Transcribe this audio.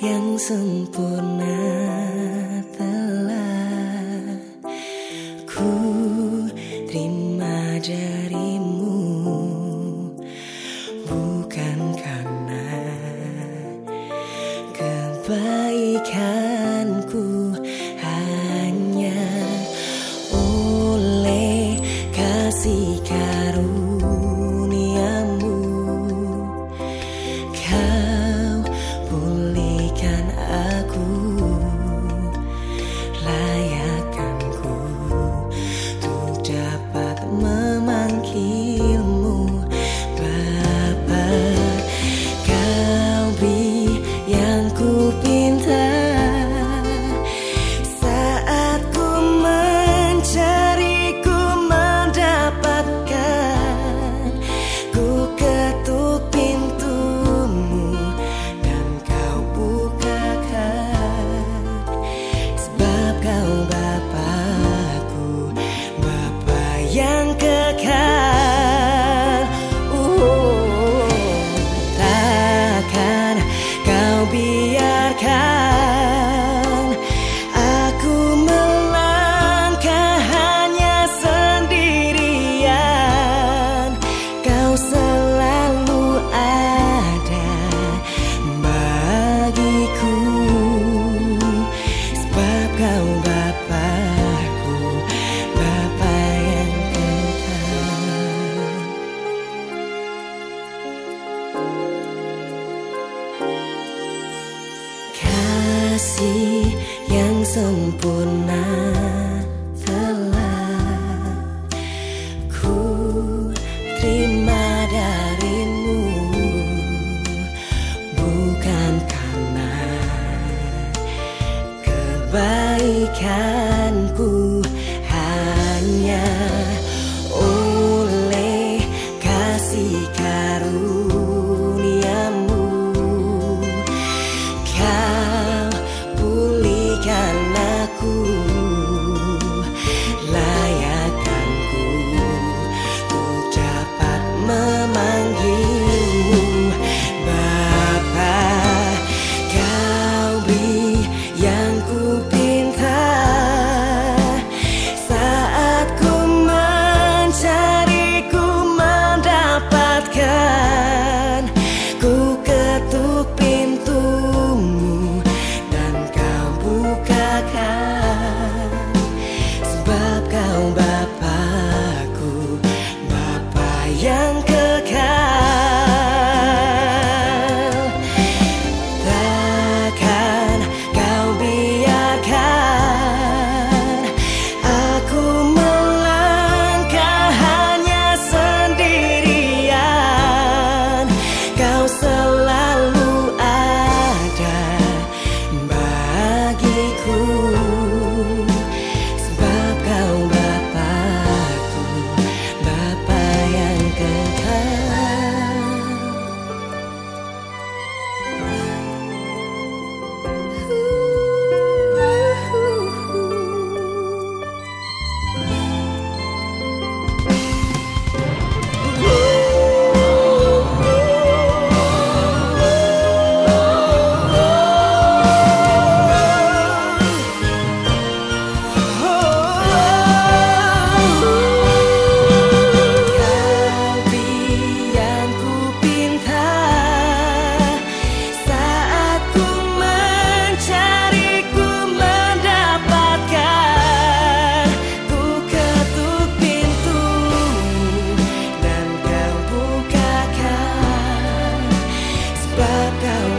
yang sempurna telah ku terima darimu. Bukan karena kebaikanku hanya oleh kasih kasih yang sempurna telah ku terima darimu. Bukan karena kebaikan out.